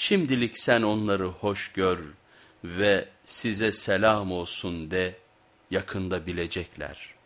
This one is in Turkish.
Şimdilik sen onları hoş gör ve size selam olsun de yakında bilecekler.''